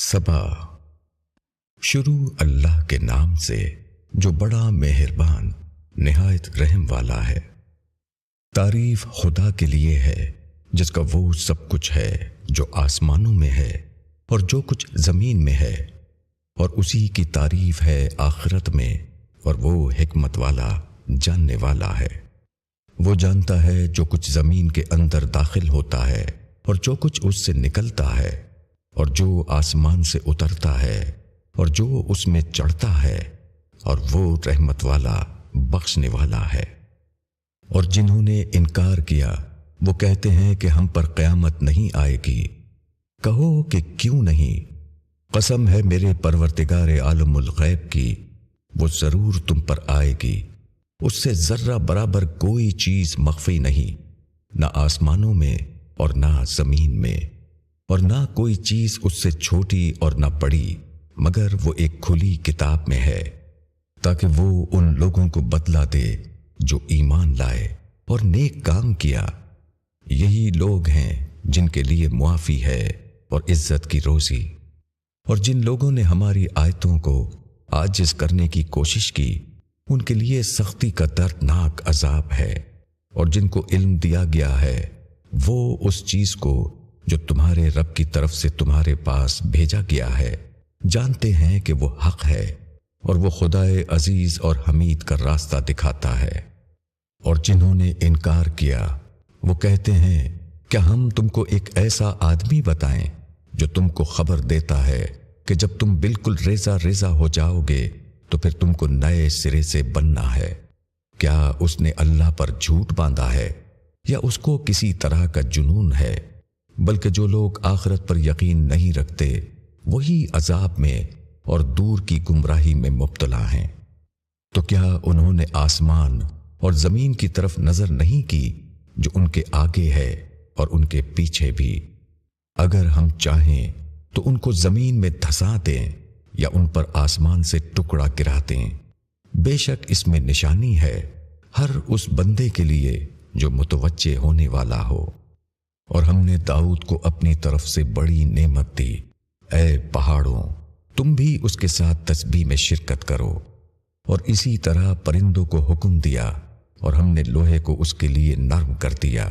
صبا شروع اللہ کے نام سے جو بڑا مہربان، نہایت رحم والا ہے۔ تعریف خدا کے لیے ہے، جس کا وہ سب کچھ ہے جو آسمانوں میں ہے اور جو کچھ زمین میں ہے۔ اور اسی کی تعریف ہے آخرت میں اور وہ حکمت والا، جاننے والا ہے۔ وہ جانتا ہے جو کچھ زمین کے اندر داخل ہوتا ہے اور جو کچھ اس سے نکلتا ہے۔ اور جو آسمان سے اترتا ہے اور جو اس میں چڑھتا ہے اور وہ رحمت والا، بخشنے والا ہے۔ اور جنہوں نے انکار کیا، وہ کہتے ہیں کہ ہم پر قیامت نہیں آئے گی۔ کہو کہ کیوں نہیں؟ قسم ہے میرے پرورتگار عالم الغیب کی، وہ ضرور تم پر آئے گی۔ اس سے ذرہ برابر کوئی چیز مخفی نہیں، نہ آسمانوں میں اور نہ زمین میں۔ اور نہ کوئی چیز اس سے چھوٹی اور نہ بڑی، مگر وہ ایک کھلی کتاب میں ہے، تاکہ وہ ان لوگوں کو بدلا دے جو ایمان لائے اور نیک کام کیا۔ یہی لوگ ہیں جن کے لیے معافی ہے اور عزت کی روزی۔ اور جن لوگوں نے ہماری آیتوں کو آجز کرنے کی کوشش کی، ان کے لیے سختی کا دردناک عذاب ہے۔ اور جن کو علم دیا گیا ہے، وہ اس چیز کو جو تمہارے رب کی طرف سے تمہارے پاس بھیجا گیا ہے۔ جانتے ہیں کہ وہ حق ہے اور وہ خدائے عزیز اور حمید کا راستہ دکھاتا ہے۔ اور جنہوں نے انکار کیا، وہ کہتے ہیں، کیا ہم تم کو ایک ایسا آدمی بتائیں جو تم کو خبر دیتا ہے کہ جب تم بالکل ریزا ریزا ہو جاؤ گے تو پھر تم کو نئے سرے سے بننا ہے؟ کیا اس نے اللہ پر جھوٹ باندھا ہے یا اس کو کسی طرح کا جنون ہے؟ بلکہ جو لوگ آخرت پر یقین نہیں رکھتے، وہی عذاب میں اور دور کی گمراہی میں مبتلا ہیں۔ تو کیا انہوں نے آسمان اور زمین کی طرف نظر نہیں کی جو ان کے آگے ہے اور ان کے پیچھے بھی؟ اگر ہم چاہیں تو ان کو زمین میں دھسا دیں یا ان پر آسمان سے ٹکڑا گرا دیں۔ بے شک اس میں نشانی ہے ہر اس بندے کے لیے جو متوجہ ہونے والا ہو۔ اور ہم نے داؤد کو اپنی طرف سے بڑی نعمت دی۔ اے پہاڑوں، تم بھی اس کے ساتھ تسبیح میں شرکت کرو۔ اور اسی طرح پرندوں کو حکم دیا اور ہم نے لوہے کو اس کے لیے نرم کر دیا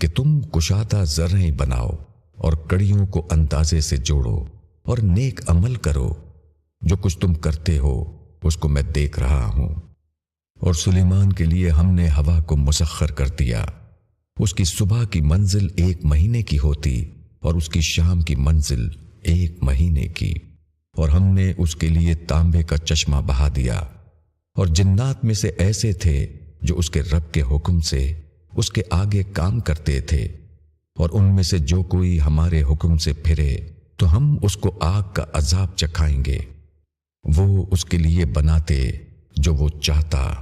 کہ تم کشادہ ذریں بناؤ اور کڑیوں کو اندازے سے جوڑو اور نیک عمل کرو۔ جو کچھ تم کرتے ہو، اس کو میں دیکھ رہا ہوں۔ اور سلیمان کے لیے ہم نے ہوا کو مسخر کر دیا۔ اس کی صبح کی منزل ایک مہینے کی ہوتی اور اس کی شام کی منزل ایک مہینے کی اور ہم نے اس کے لیے تانبے کا چشمہ بہا دیا اور جنات میں سے ایسے تھے جو اس کے رب کے حکم سے اس کے آگے کام کرتے تھے اور ان میں سے جو کوئی ہمارے حکم سے پھرے تو ہم اس کو آگ کا عذاب چکھائیں گے۔ وہ اس کے لیے بناتے جو وہ چاہتا۔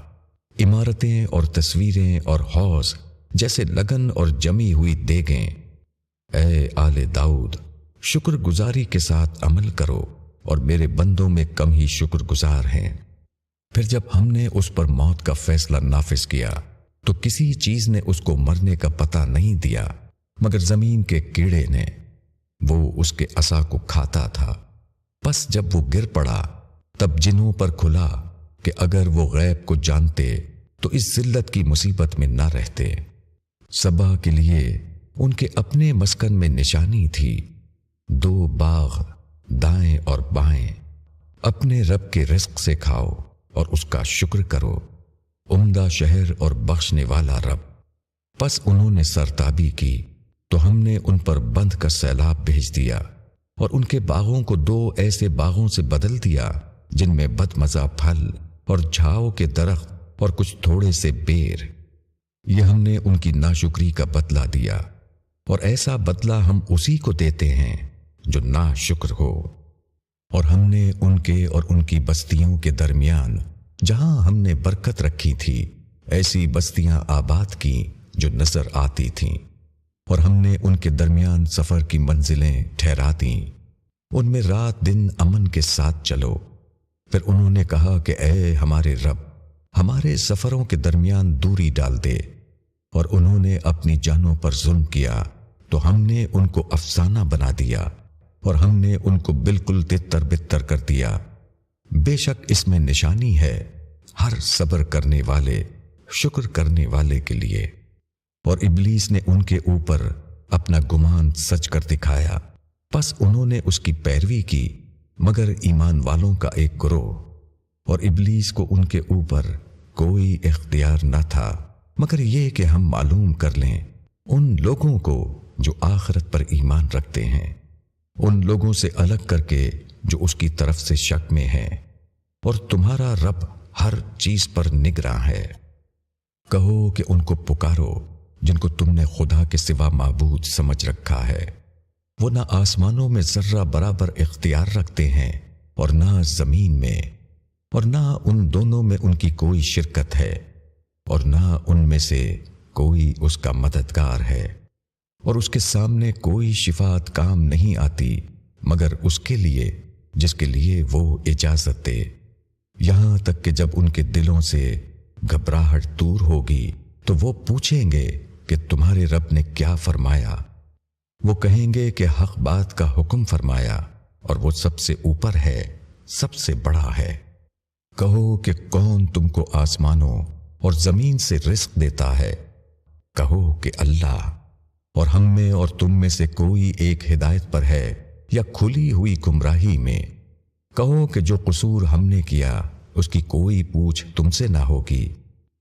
عمارتیں اور تصویریں اور حوض جیسے لگن اور جمی ہوئی دیگیں۔ اے آل داؤد، شکر گزاری کے ساتھ عمل کرو اور میرے بندوں میں کم ہی شکر گزار ہیں۔ پھر جب ہم نے اس پر موت کا فیصلہ نافذ کیا، تو کسی چیز نے اس کو مرنے کا پتہ نہیں دیا، مگر زمین کے کیڑے نے۔ وہ اس کے اصا کو کھاتا تھا۔ بس جب وہ گر پڑا، تب جنوں پر کھلا کہ اگر وہ غیب کو جانتے، تو اس ذلت کی مصیبت میں نہ رہتے۔ سبا کے لیے ان کے اپنے مسکن میں نشانی تھی۔ دو باغ دائیں اور بائیں اپنے رب کے رزق سے کھاؤ اور اس کا شکر کرو۔ عمدہ شہر اور بخشنے والا رب۔ پس انہوں نے سرتابی کی۔ تو ہم نے ان پر بند کا سیلاب بھیج دیا اور ان کے باغوں کو دو ایسے باغوں سے بدل دیا جن میں بد مزہ پھل اور جھاؤ کے درخت اور کچھ تھوڑے سے بیر۔ یہ ہم نے ان کی ناشکری کا بدلہ دیا اور ایسا بدلہ ہم اسی کو دیتے ہیں جو نا شکر ہو۔ اور ہم نے ان کے اور ان کی بستیوں کے درمیان جہاں ہم نے برکت رکھی تھی، ایسی بستیاں آباد کی جو نظر آتی تھیں۔ اور ہم نے ان کے درمیان سفر کی منزلیں ٹھہرا دیں۔ ان میں رات دن امن کے ساتھ چلو۔ پھر انہوں نے کہا کہ اے ہمارے رب، ہمارے سفروں کے درمیان دوری ڈال دے۔ اور انہوں نے اپنی جانوں پر ظلم کیا، تو ہم نے ان کو افسانہ بنا دیا اور ہم نے ان کو بالکل تتر بتر کر دیا۔ بے شک اس میں نشانی ہے ہر صبر کرنے والے، شکر کرنے والے کے لیے۔ اور ابلیس نے ان کے اوپر اپنا گمان سچ کر دکھایا۔ پس انہوں نے اس کی پیروی کی، مگر ایمان والوں کا ایک گروہ۔ اور ابلیس کو ان کے اوپر کوئی اختیار نہ تھا۔ مگر یہ کہ ہم معلوم کر لیں ان لوگوں کو جو آخرت پر ایمان رکھتے ہیں، ان لوگوں سے الگ کر کے جو اس کی طرف سے شک میں ہیں، اور تمہارا رب ہر چیز پر نگراں ہے۔ کہو کہ ان کو پکارو جن کو تم نے خدا کے سوا معبود سمجھ رکھا ہے۔ وہ نہ آسمانوں میں ذرہ برابر اختیار رکھتے ہیں اور نہ زمین میں، اور نہ ان دونوں میں ان کی کوئی شرکت ہے۔ اور نہ ان میں سے کوئی اس کا مددگار ہے۔ اور اس کے سامنے کوئی شفات کام نہیں آتی، مگر اس کے لیے، جس کے لیے وہ اجازت دے۔ یہاں تک کہ جب ان کے دلوں سے گھبراہٹ دور ہوگی، تو وہ پوچھیں گے کہ تمہارے رب نے کیا فرمایا۔ وہ کہیں گے کہ حق بات کا حکم فرمایا، اور وہ سب سے اوپر ہے، سب سے بڑا ہے۔ کہو کہ کون تم کو آسمانوں اور زمین سے رزق دیتا ہے۔ کہو کہ اللہ، اور ہم میں اور تم میں سے کوئی ایک ہدایت پر ہے یا کھلی ہوئی گمراہی میں۔ کہو کہ جو قصور ہم نے کیا، اس کی کوئی پوچھ تم سے نہ ہوگی،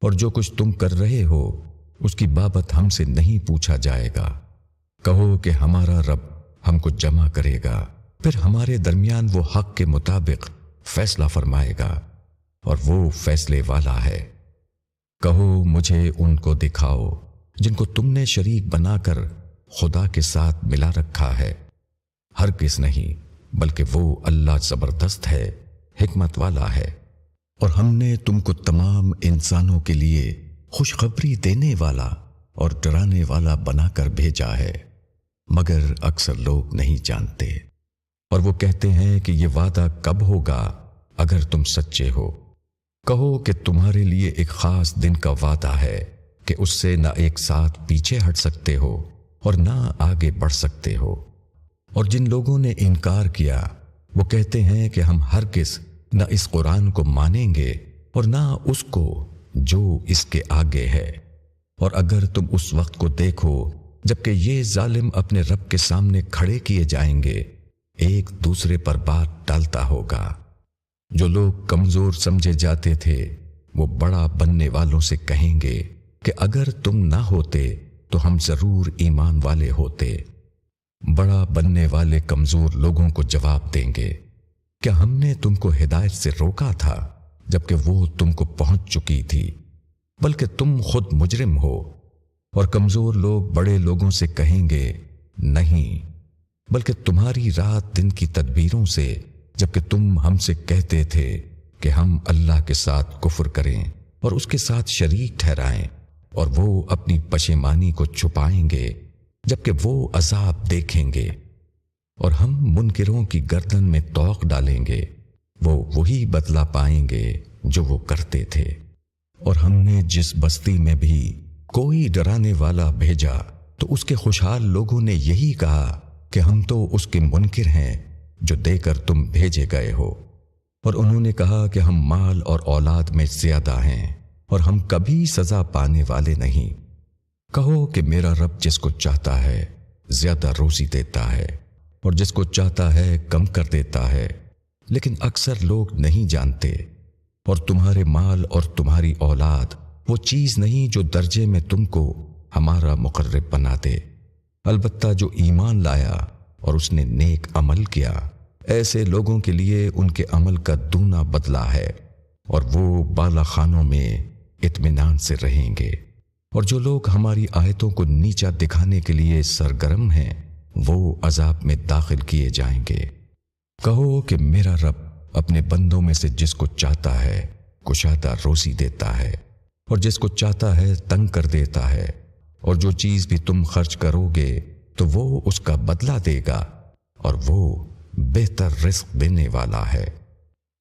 اور جو کچھ تم کر رہے ہو، اس کی بابت ہم سے نہیں پوچھا جائے گا۔ کہو کہ ہمارا رب ہم کو جمع کرے گا، پھر ہمارے درمیان وہ حق کے مطابق فیصلہ فرمائے گا، اور وہ فیصلے والا ہے۔ کہو مجھے ان کو دکھاؤ، جن کو تم نے شریک بنا کر خدا کے ساتھ ملا رکھا ہے۔ ہر کس نہیں، بلکہ وہ اللہ زبردست ہے، حکمت والا ہے۔ اور ہم نے تم کو تمام انسانوں کے لیے خوشخبری دینے والا اور ڈرانے والا بنا کر بھیجا ہے، مگر اکثر لوگ نہیں جانتے۔ اور وہ کہتے ہیں کہ یہ وعدہ کب ہوگا اگر تم سچے ہو۔ کہو کہ تمہارے لیے ایک خاص دن کا وعدہ ہے کہ اس سے نہ ایک ساتھ پیچھے ہٹ سکتے ہو اور نہ آگے بڑھ سکتے ہو۔ اور جن لوگوں نے انکار کیا، وہ کہتے ہیں کہ ہم ہر کس نہ اس قرآن کو مانیں گے اور نہ اس کو جو اس کے آگے ہے۔ اور اگر تم اس وقت کو دیکھو جبکہ یہ ظالم اپنے رب کے سامنے کھڑے کیے جائیں گے، ایک دوسرے پر بات ڈالتا ہوگا۔ جو لوگ کمزور سمجھے جاتے تھے، وہ بڑا بننے والوں سے کہیں گے کہ اگر تم نہ ہوتے تو ہم ضرور ایمان والے ہوتے۔ بڑا بننے والے کمزور لوگوں کو جواب دیں گے، کیا ہم نے تم کو ہدایت سے روکا تھا جبکہ وہ تم کو پہنچ چکی تھی، بلکہ تم خود مجرم ہو اور کمزور لوگ بڑے لوگوں سے کہیں گے، نہیں، بلکہ تمہاری رات دن کی تدبیروں سے جبکہ تم ہم سے کہتے تھے کہ ہم اللہ کے ساتھ کفر کریں اور اس کے ساتھ شریک ٹھہرائیں اور وہ اپنی پشیمانی کو چھپائیں گے، جبکہ وہ عذاب دیکھیں گے اور ہم منکروں کی گردن میں توق ڈالیں گے، وہ وہی بدلا پائیں گے جو وہ کرتے تھے۔ اور ہم نے جس بستی میں بھی کوئی ڈرانے والا بھیجا، تو اس کے خوشحال لوگوں نے یہی کہا کہ ہم تو اس کے منکر ہیں۔ جو دے کر تم بھیجے گئے ہو۔ اور انہوں نے کہا کہ ہم مال اور اولاد میں زیادہ ہیں اور ہم کبھی سزا پانے والے نہیں۔ کہو کہ میرا رب جس کو چاہتا ہے زیادہ روزی دیتا ہے اور جس کو چاہتا ہے کم کر دیتا ہے۔ لیکن اکثر لوگ نہیں جانتے اور تمہارے مال اور تمہاری اولاد وہ چیز نہیں جو درجے میں تم کو ہمارا مقرب بنا دے۔ البتہ جو ایمان لایا اور اس نے نیک عمل کیا۔ ایسے لوگوں کے لیے ان کے عمل کا دونا بدلا ہے اور وہ بالا خانوں میں اطمینان سے رہیں گے۔ اور جو لوگ ہماری آیتوں کو نیچا دکھانے کے لیے سرگرم ہیں، وہ عذاب میں داخل کیے جائیں گے۔ کہو کہ میرا رب اپنے بندوں میں سے جس کو چاہتا ہے، کشادہ روزی دیتا ہے، اور جس کو چاہتا ہے تنگ کر دیتا ہے۔ اور جو چیز بھی تم خرچ کرو گے، تو وہ اس کا بدلہ دے گا اور وہ بہتر رزق دینے والا ہے۔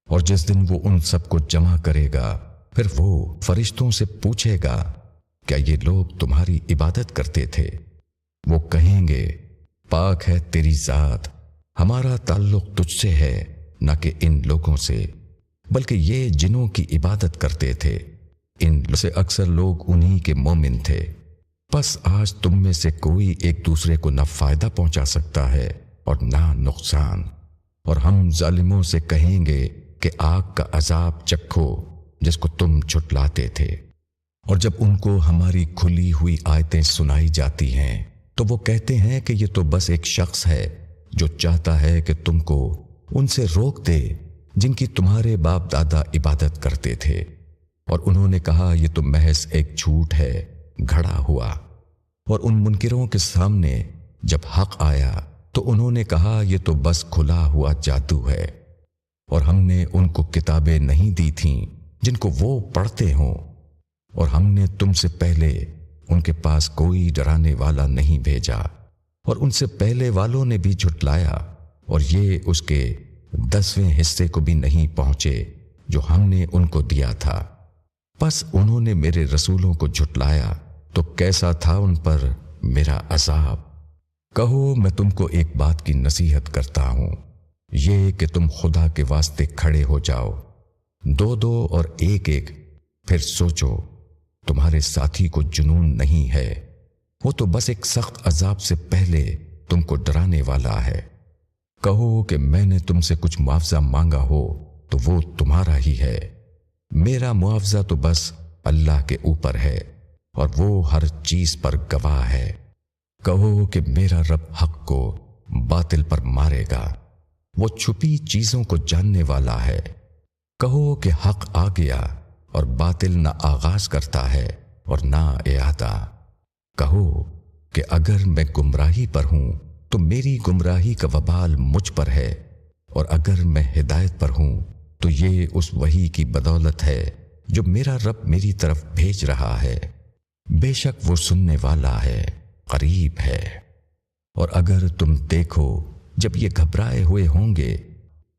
اور جس دن وہ ان سب کو جمع کرے گا، پھر وہ فرشتوں سے پوچھے گا، کیا یہ لوگ تمہاری عبادت کرتے تھے؟ وہ کہیں گے، پاک ہے تیری ذات، ہمارا تعلق تجھ سے ہے، نہ کہ ان لوگوں سے، بلکہ یہ جنوں کی عبادت کرتے تھے۔ ان سے اکثر لوگ انہی کے مومن تھے۔ بس آج تم میں سے کوئی ایک دوسرے کو نہ فائدہ پہنچا سکتا ہے۔ اور نہ نقصان۔ اور ہم ظالموں سے کہیں گے کہ آگ کا عذاب چکھو جس کو تم چھٹلاتے تھے۔ اور جب ان کو ہماری کھلی ہوئی آیتیں سنائی جاتی ہیں، تو وہ کہتے ہیں کہ یہ تو بس ایک شخص ہے جو چاہتا ہے کہ تم کو ان سے روک دے جن کی تمہارے باپ دادا عبادت کرتے تھے۔ اور انہوں نے کہا، یہ تو محض ایک جھوٹ ہے، گھڑا ہوا۔ اور ان منکروں کے سامنے جب حق آیا تو انہوں نے کہا، یہ تو بس کھلا ہوا جادو ہے۔ اور ہم نے ان کو کتابیں نہیں دی تھیں جن کو وہ پڑھتے ہوں۔ اور ہم نے تم سے پہلے ان کے پاس کوئی ڈرانے والا نہیں بھیجا۔ اور ان سے پہلے والوں نے بھی جھٹلایا۔ اور یہ اس کے دسویں حصے کو بھی نہیں پہنچے جو ہم نے ان کو دیا تھا۔ بس انہوں نے میرے رسولوں کو جھٹلایا۔ تو کیسا تھا ان پر میرا عذاب؟ کہو، میں تم کو ایک بات کی نصیحت کرتا ہوں۔ یہ کہ تم خدا کے واسطے کھڑے ہو جاؤ۔ دو دو اور ایک ایک، پھر سوچو، تمہارے ساتھی کو جنون نہیں ہے۔ وہ تو بس ایک سخت عذاب سے پہلے تم کو ڈرانے والا ہے۔ کہو کہ میں نے تم سے کچھ معاوضہ مانگا ہو، تو وہ تمہارا ہی ہے۔ میرا معاوضہ تو بس اللہ کے اوپر ہے، اور وہ ہر چیز پر گواہ ہے۔ کہو کہ میرا رب حق کو باطل پر مارے گا۔ وہ چھپی چیزوں کو جاننے والا ہے۔ کہو کہ حق آ گیا اور باطل نہ آغاز کرتا ہے اور نہ احاطہ کہو کہ اگر میں گمراہی پر ہوں تو میری گمراہی کا وبال مجھ پر ہے اور اگر میں ہدایت پر ہوں تو یہ اس وہی کی بدولت ہے جو میرا رب میری طرف بھیج رہا ہے۔ بے شک وہ سننے والا ہے۔ قریب ہے۔ اور اگر تم دیکھو جب یہ گھبرائے ہوئے ہوں گے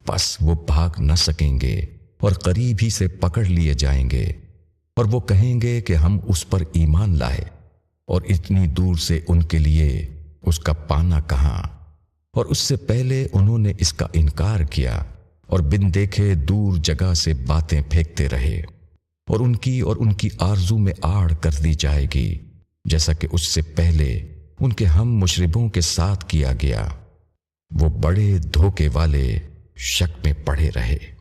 بس وہ بھاگ نہ سکیں گے اور قریب ہی سے پکڑ لیے جائیں گے۔ اور وہ کہیں گے کہ ہم اس پر ایمان لائے اور اتنی دور سے ان کے لیے اس کا پانا کہاں۔ اور اس سے پہلے انہوں نے اس کا انکار کیا اور بن دیکھے دور جگہ سے باتیں پھینکتے رہے اور ان کی اور ان کی آرزو میں آڑ کر دی جائے گی۔ جیسا کہ اس سے پہلے ان کے ہم مشربوں کے ساتھ کیا گیا، وہ بڑے دھوکے والے شک میں پڑے رہے۔